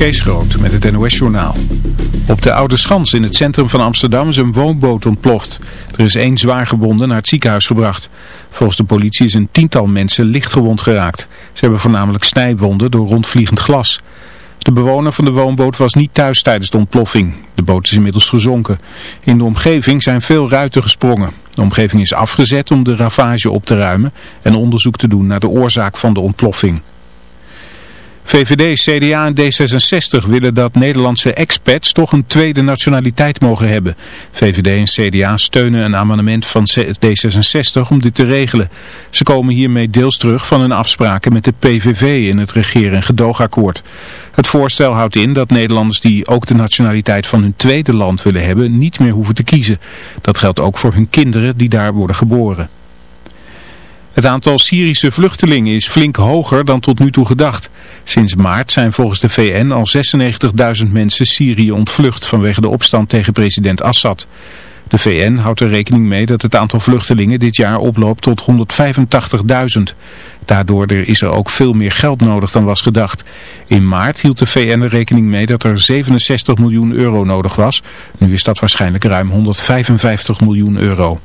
Kees Groot met het NOS-journaal. Op de Oude Schans in het centrum van Amsterdam is een woonboot ontploft. Er is één zwaar gewonde naar het ziekenhuis gebracht. Volgens de politie is een tiental mensen lichtgewond geraakt. Ze hebben voornamelijk snijwonden door rondvliegend glas. De bewoner van de woonboot was niet thuis tijdens de ontploffing. De boot is inmiddels gezonken. In de omgeving zijn veel ruiten gesprongen. De omgeving is afgezet om de ravage op te ruimen en onderzoek te doen naar de oorzaak van de ontploffing. VVD, CDA en D66 willen dat Nederlandse expats toch een tweede nationaliteit mogen hebben. VVD en CDA steunen een amendement van D66 om dit te regelen. Ze komen hiermee deels terug van hun afspraken met de PVV in het regeren- en gedoogakkoord. Het voorstel houdt in dat Nederlanders die ook de nationaliteit van hun tweede land willen hebben niet meer hoeven te kiezen. Dat geldt ook voor hun kinderen die daar worden geboren. Het aantal Syrische vluchtelingen is flink hoger dan tot nu toe gedacht. Sinds maart zijn volgens de VN al 96.000 mensen Syrië ontvlucht vanwege de opstand tegen president Assad. De VN houdt er rekening mee dat het aantal vluchtelingen dit jaar oploopt tot 185.000. Daardoor is er ook veel meer geld nodig dan was gedacht. In maart hield de VN er rekening mee dat er 67 miljoen euro nodig was. Nu is dat waarschijnlijk ruim 155 miljoen euro.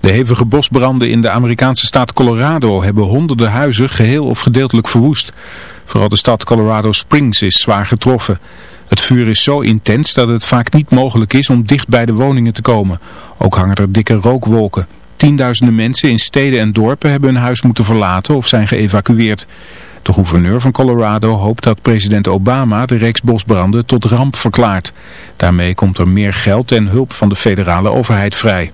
De hevige bosbranden in de Amerikaanse staat Colorado hebben honderden huizen geheel of gedeeltelijk verwoest. Vooral de stad Colorado Springs is zwaar getroffen. Het vuur is zo intens dat het vaak niet mogelijk is om dicht bij de woningen te komen. Ook hangen er dikke rookwolken. Tienduizenden mensen in steden en dorpen hebben hun huis moeten verlaten of zijn geëvacueerd. De gouverneur van Colorado hoopt dat president Obama de reeks bosbranden tot ramp verklaart. Daarmee komt er meer geld en hulp van de federale overheid vrij.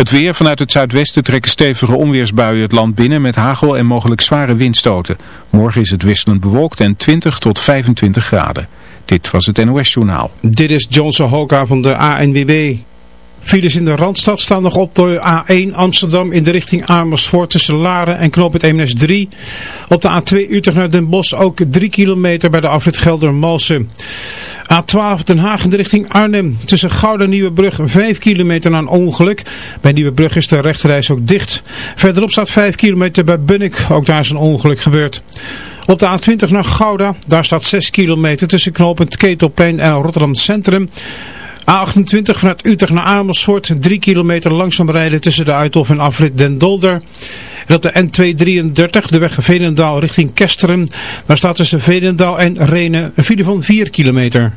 Het weer vanuit het zuidwesten trekken stevige onweersbuien het land binnen met hagel en mogelijk zware windstoten. Morgen is het wisselend bewolkt en 20 tot 25 graden. Dit was het NOS Journaal. Dit is Johnson Hoka van de ANWB. Files in de Randstad staan nog op de A1 Amsterdam in de richting Amersfoort tussen Laren en Knoop het Eemnes 3. Op de A2 Utrecht naar Den Bosch ook 3 kilometer bij de afrit Gelder-Malsen. A12 Den Haag in de richting Arnhem tussen Gouda en Nieuwebrug 5 kilometer na een ongeluk. Bij Nieuwebrug is de rechterreis ook dicht. Verderop staat 5 kilometer bij Bunnik, ook daar is een ongeluk gebeurd. Op de A20 naar Gouda, daar staat 6 kilometer tussen knooppunt Ketelplein en Rotterdam Centrum. A28 vanuit Utrecht naar Amersfoort, 3 kilometer langzaam rijden tussen de Uithof en afrit Den Dolder. En op de N233, de weg Veenendaal richting Kesteren, daar staat tussen Veenendaal en Renen een file van 4 kilometer.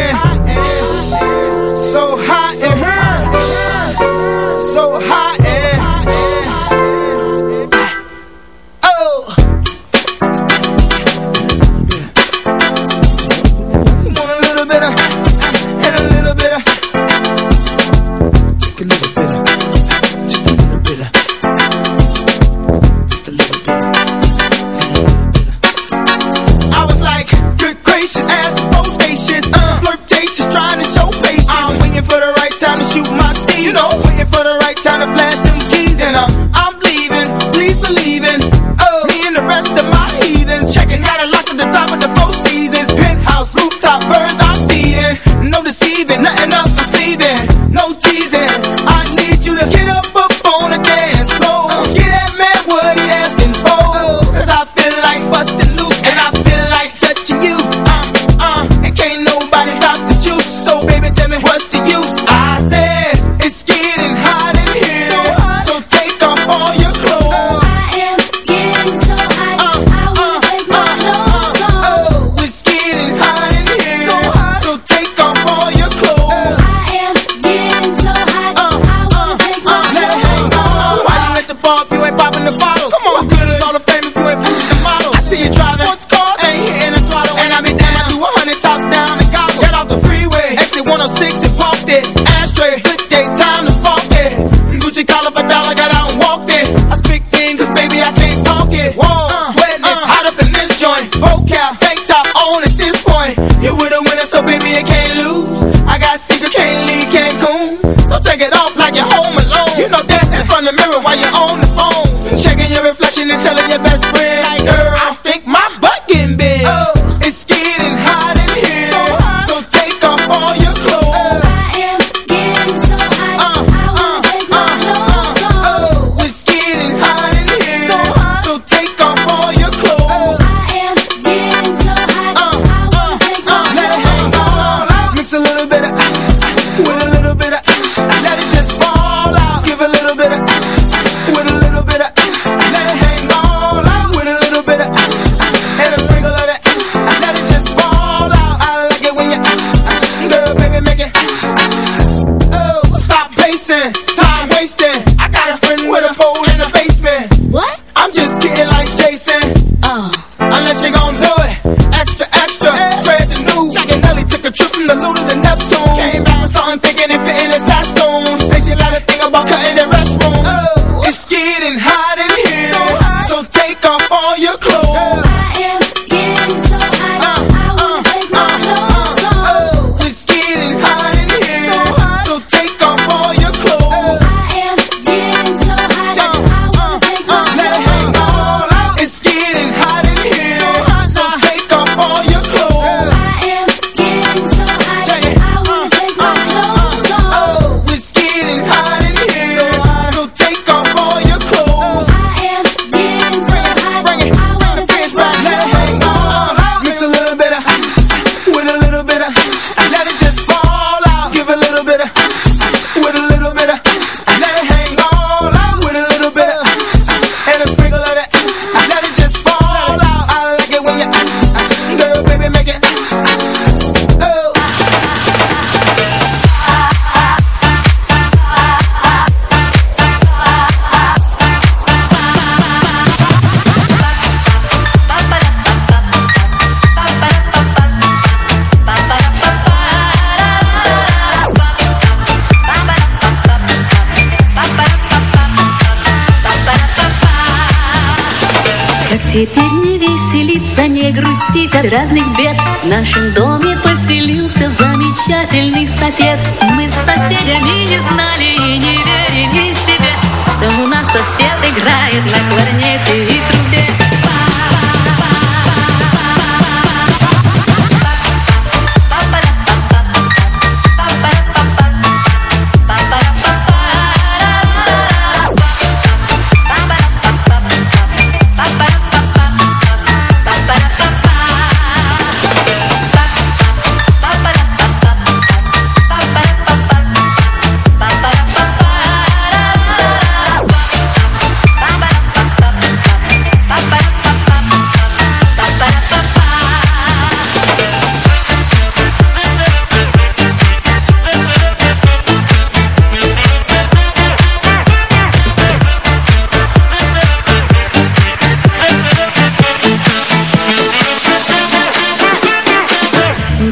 разных бед В нашем доме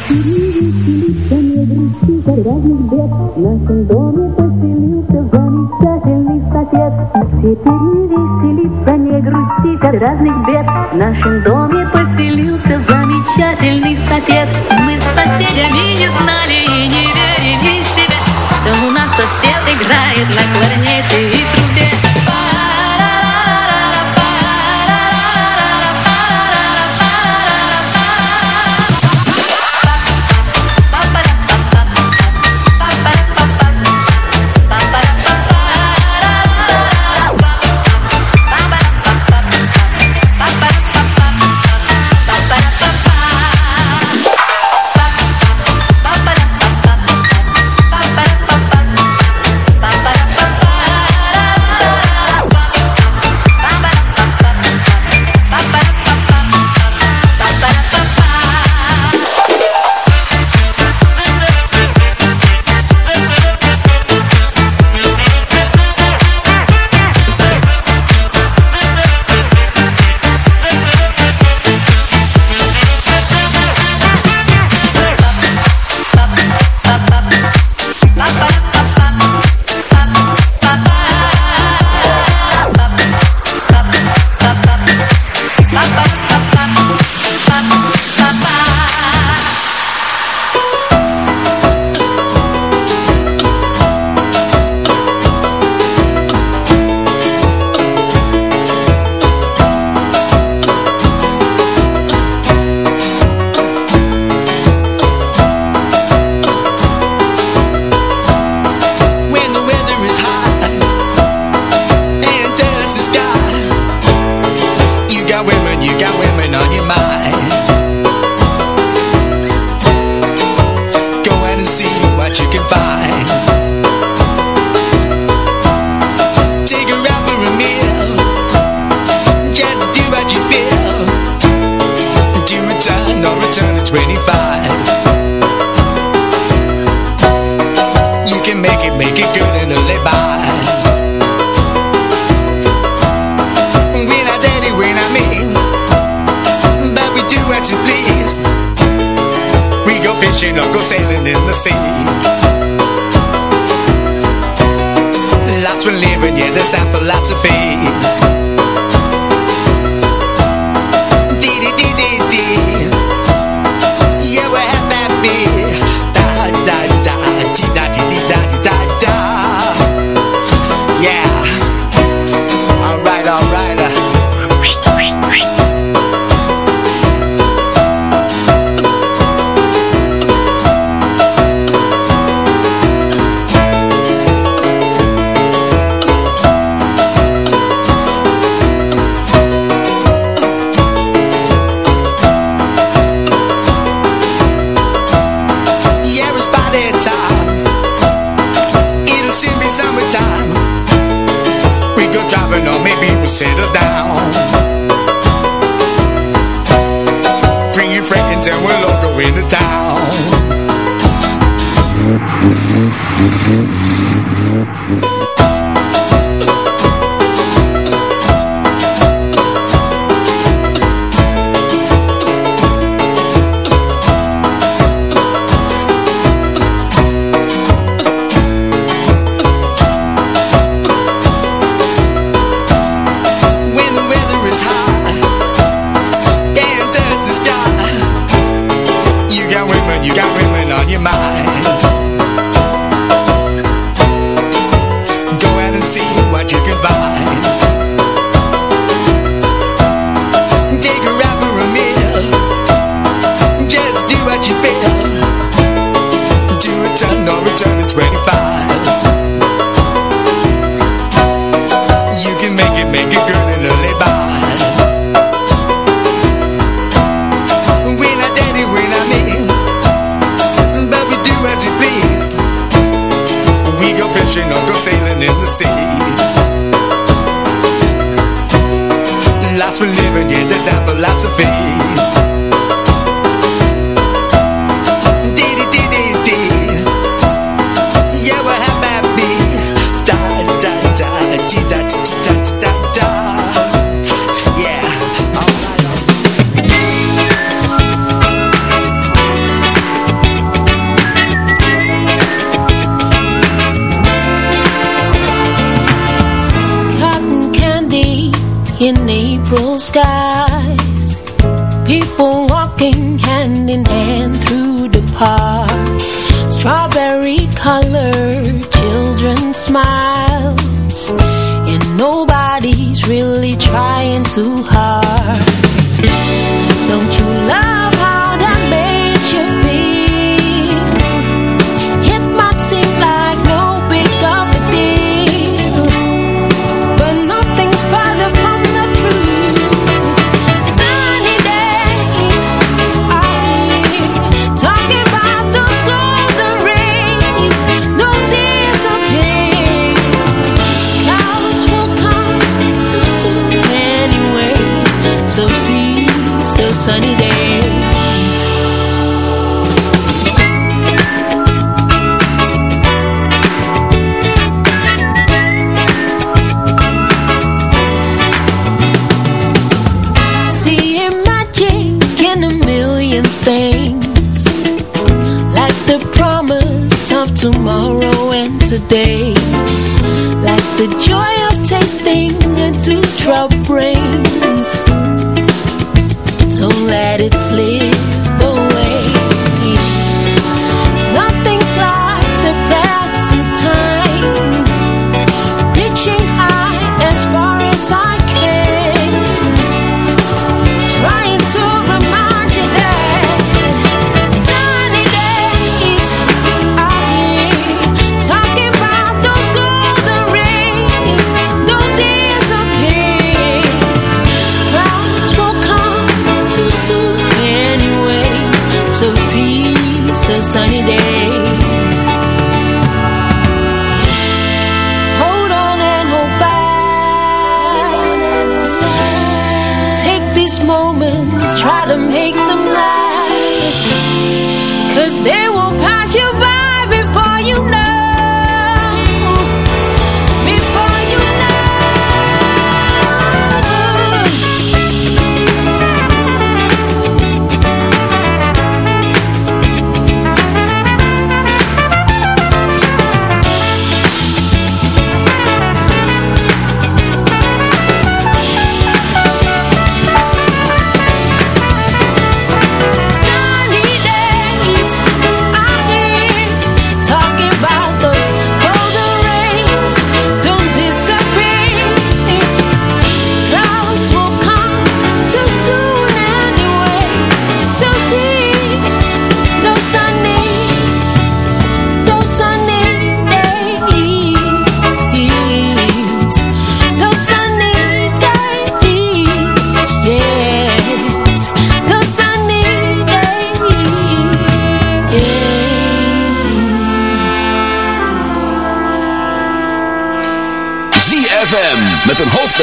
веселиться, не грусти, от разных бед. В нашем доме поселился замечательный сосед. Теперь не веселиться, не грусти, от разных бед. В нашем доме and philosophy.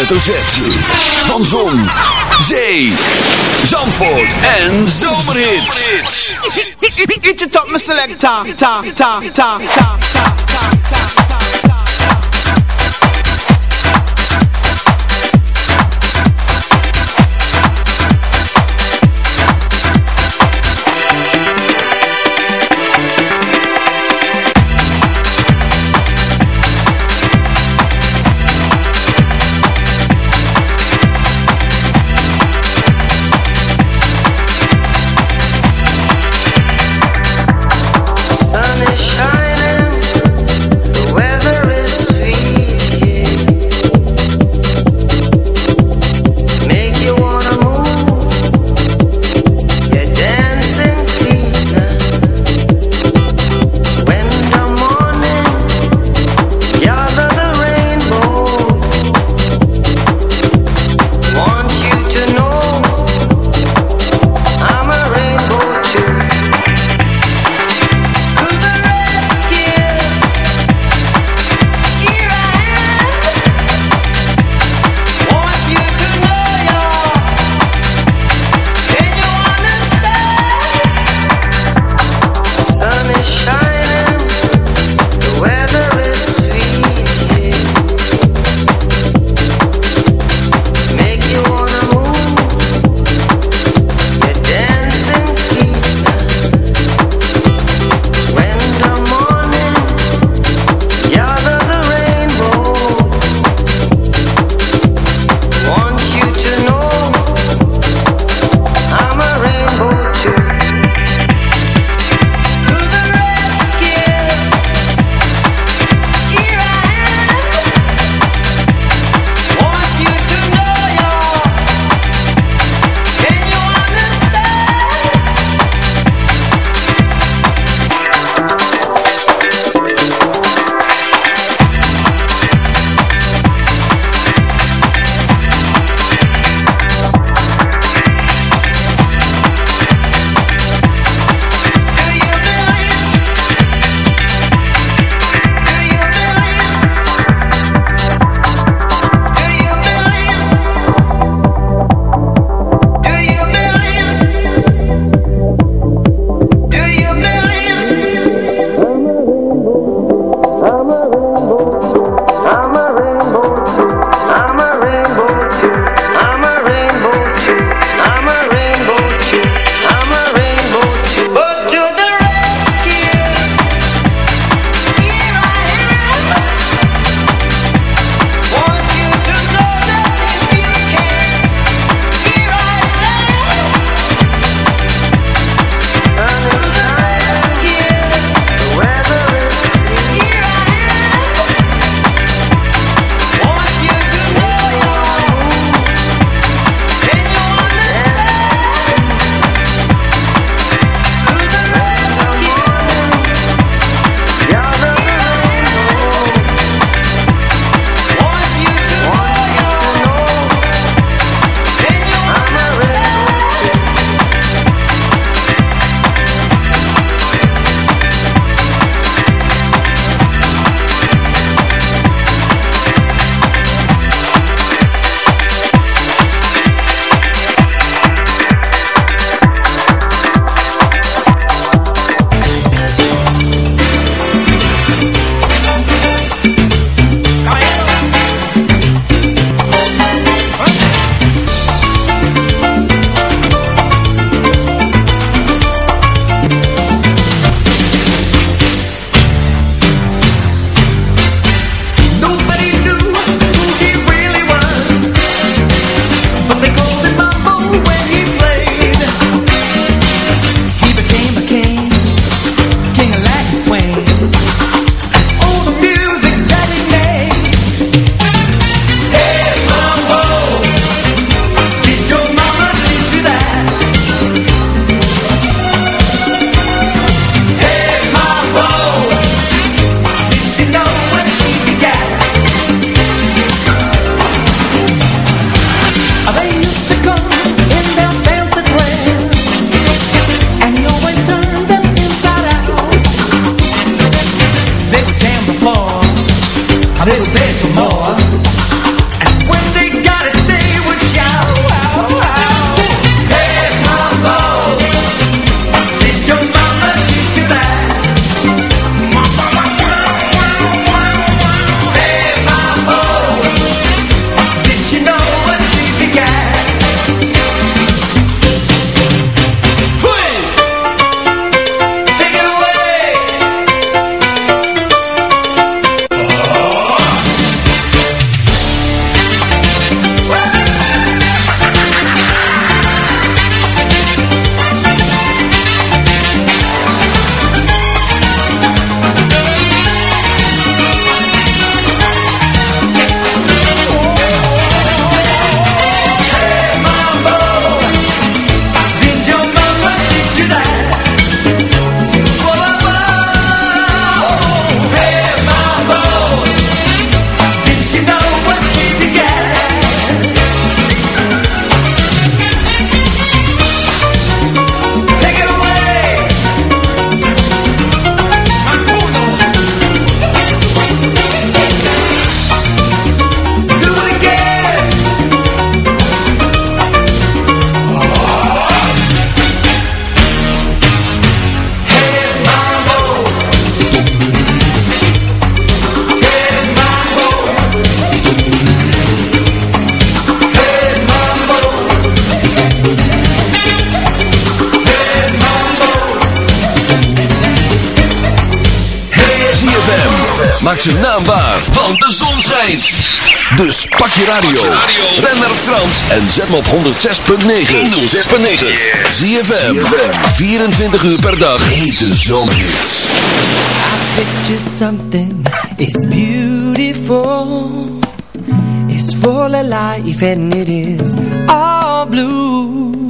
Van Zon, Zee, Zandvoort en Zomerhits. Selector. Ta, ta, ta, ta, ta, ta, ta, Maak ze naambaar, want de zon schijnt. Dus pak je radio. Ben naar Frans en zet hem op 106.9. 106.9. Zie je 24 uur per dag. Hete zomerhits. I picture something. It's beautiful. It's full of life and it is all blue.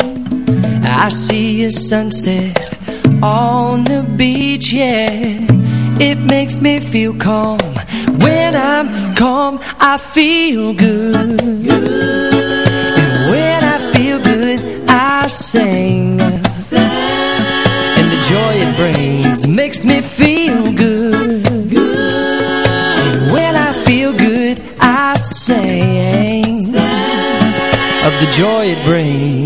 I see a sunset on the beach, yeah. It makes me feel calm When I'm calm I feel good, good. And when I feel good I sing. sing And the joy it brings Makes me feel good. And when I feel good I sing Of the joy it brings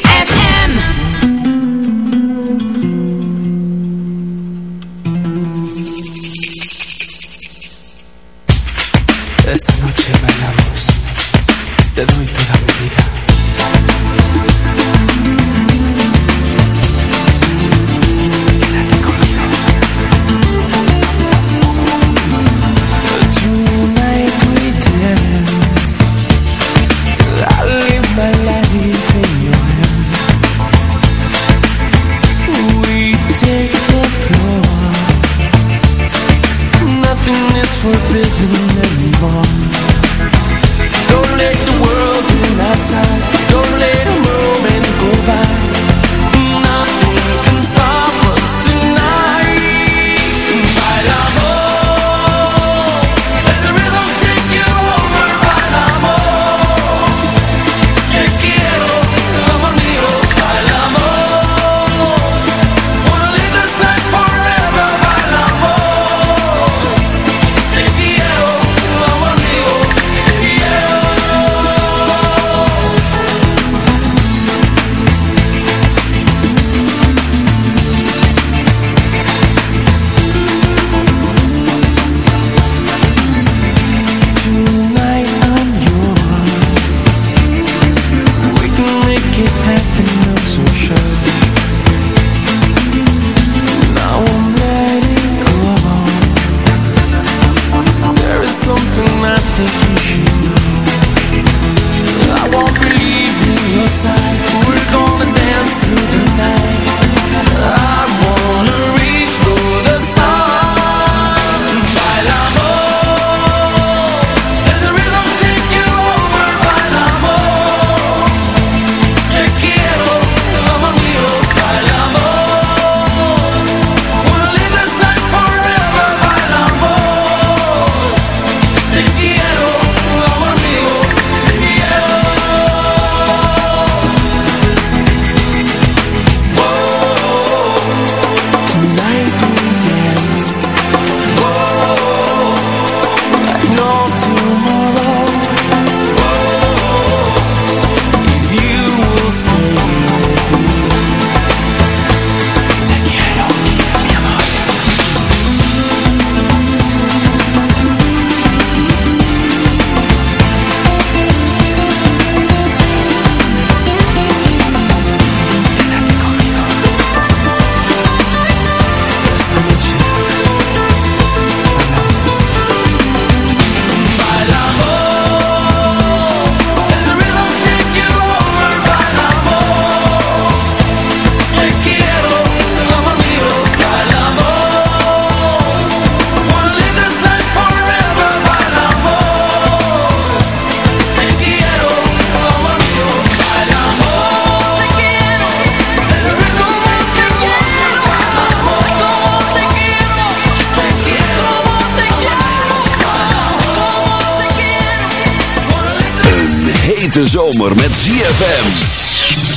De zomer met ZFM.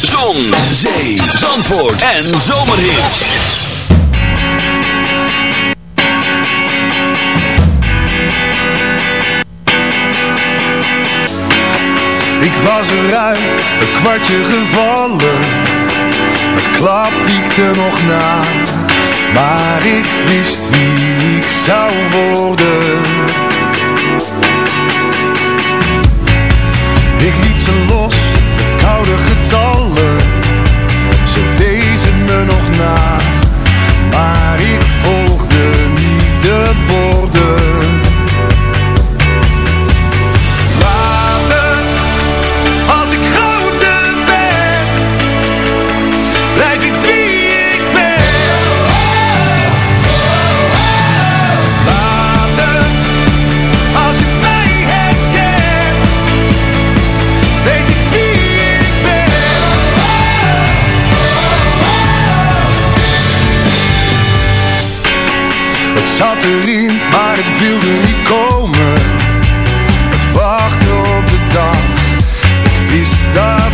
Zon, zee, zandvoort en zomerhit. Ik was eruit, het kwartje gevallen. Het klap wiekte nog na. Maar ik wist wie ik zou worden. Ik liet ze los, de koude getallen. Ze wezen me nog na, maar ik volg. maar het wilde niet komen. Het wachten op de dag, ik wist dat.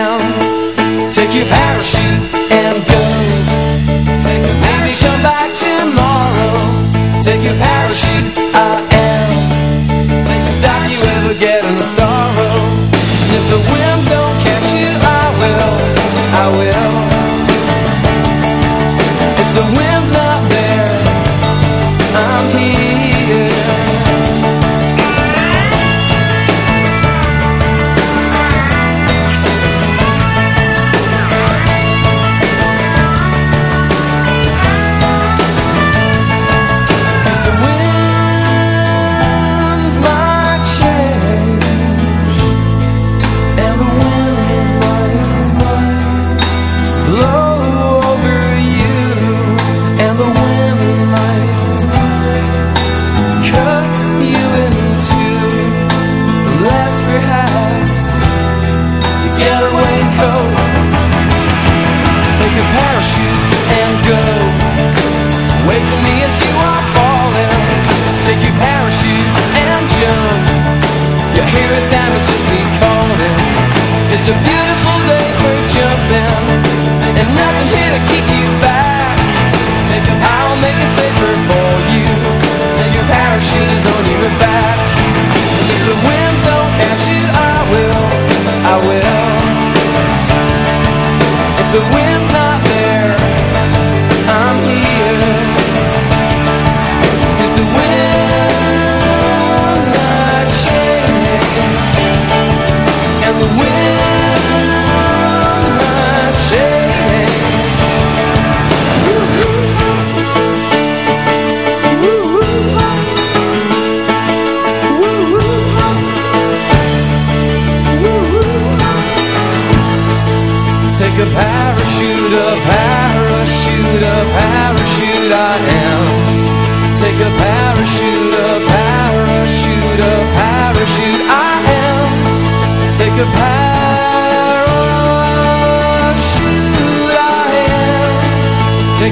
Down. Take your parachute and go.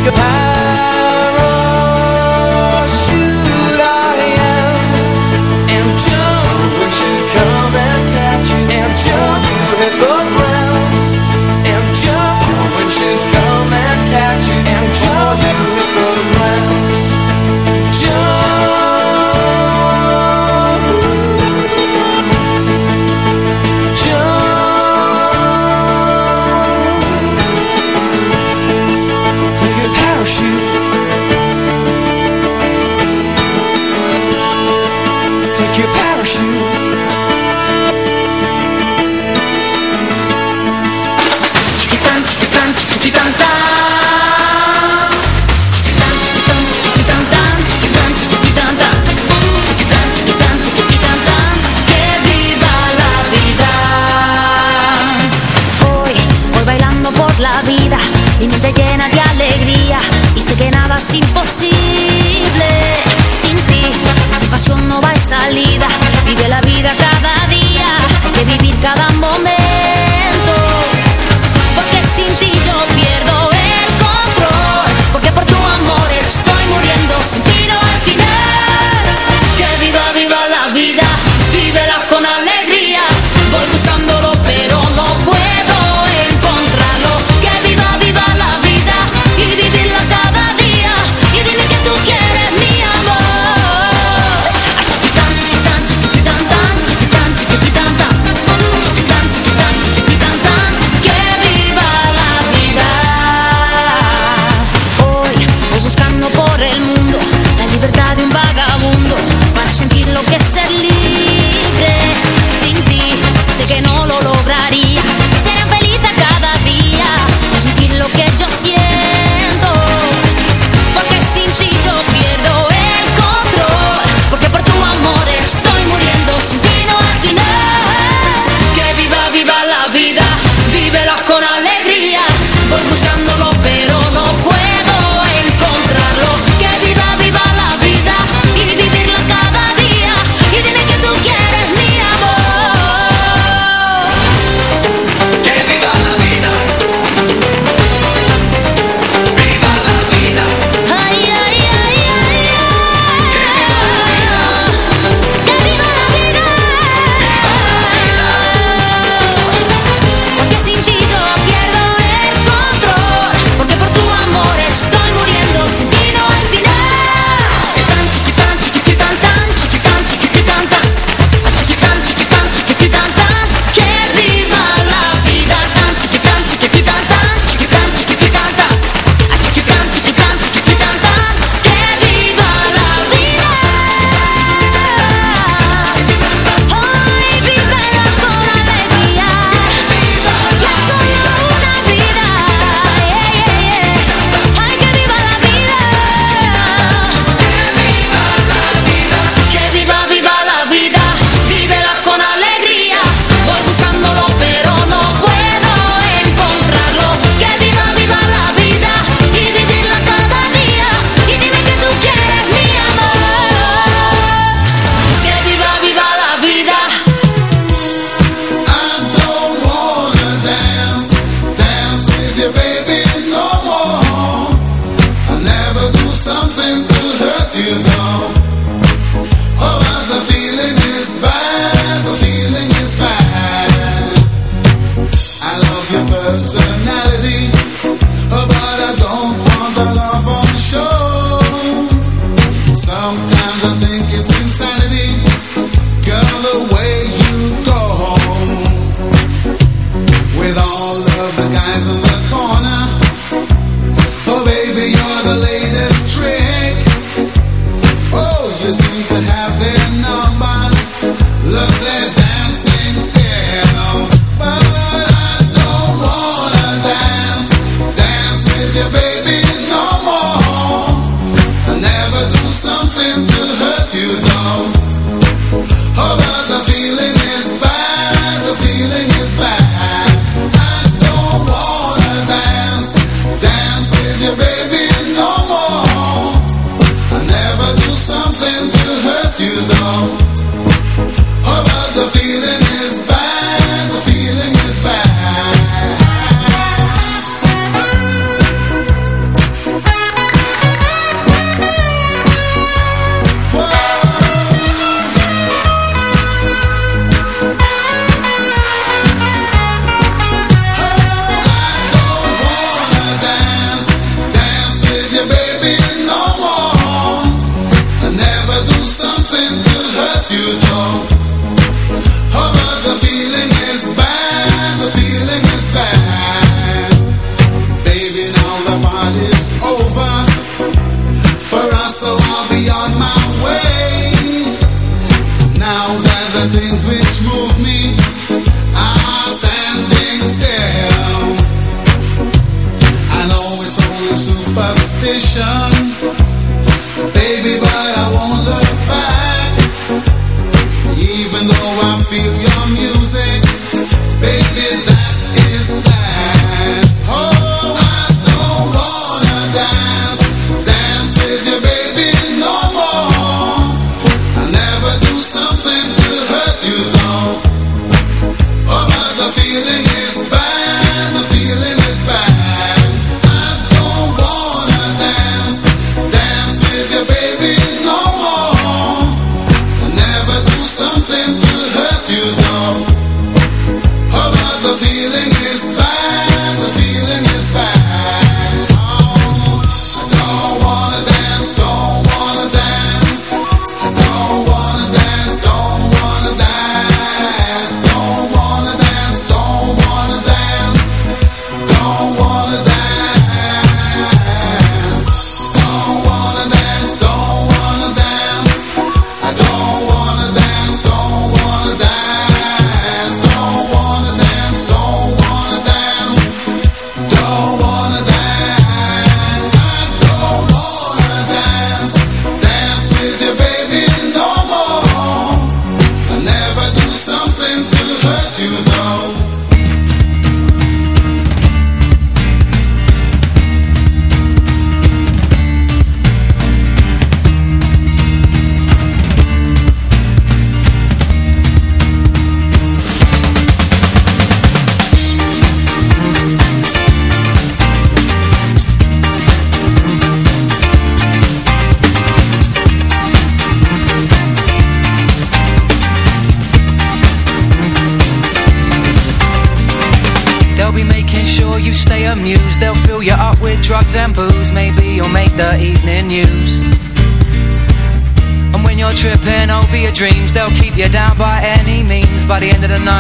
A parachute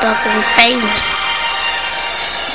Dog will be famous.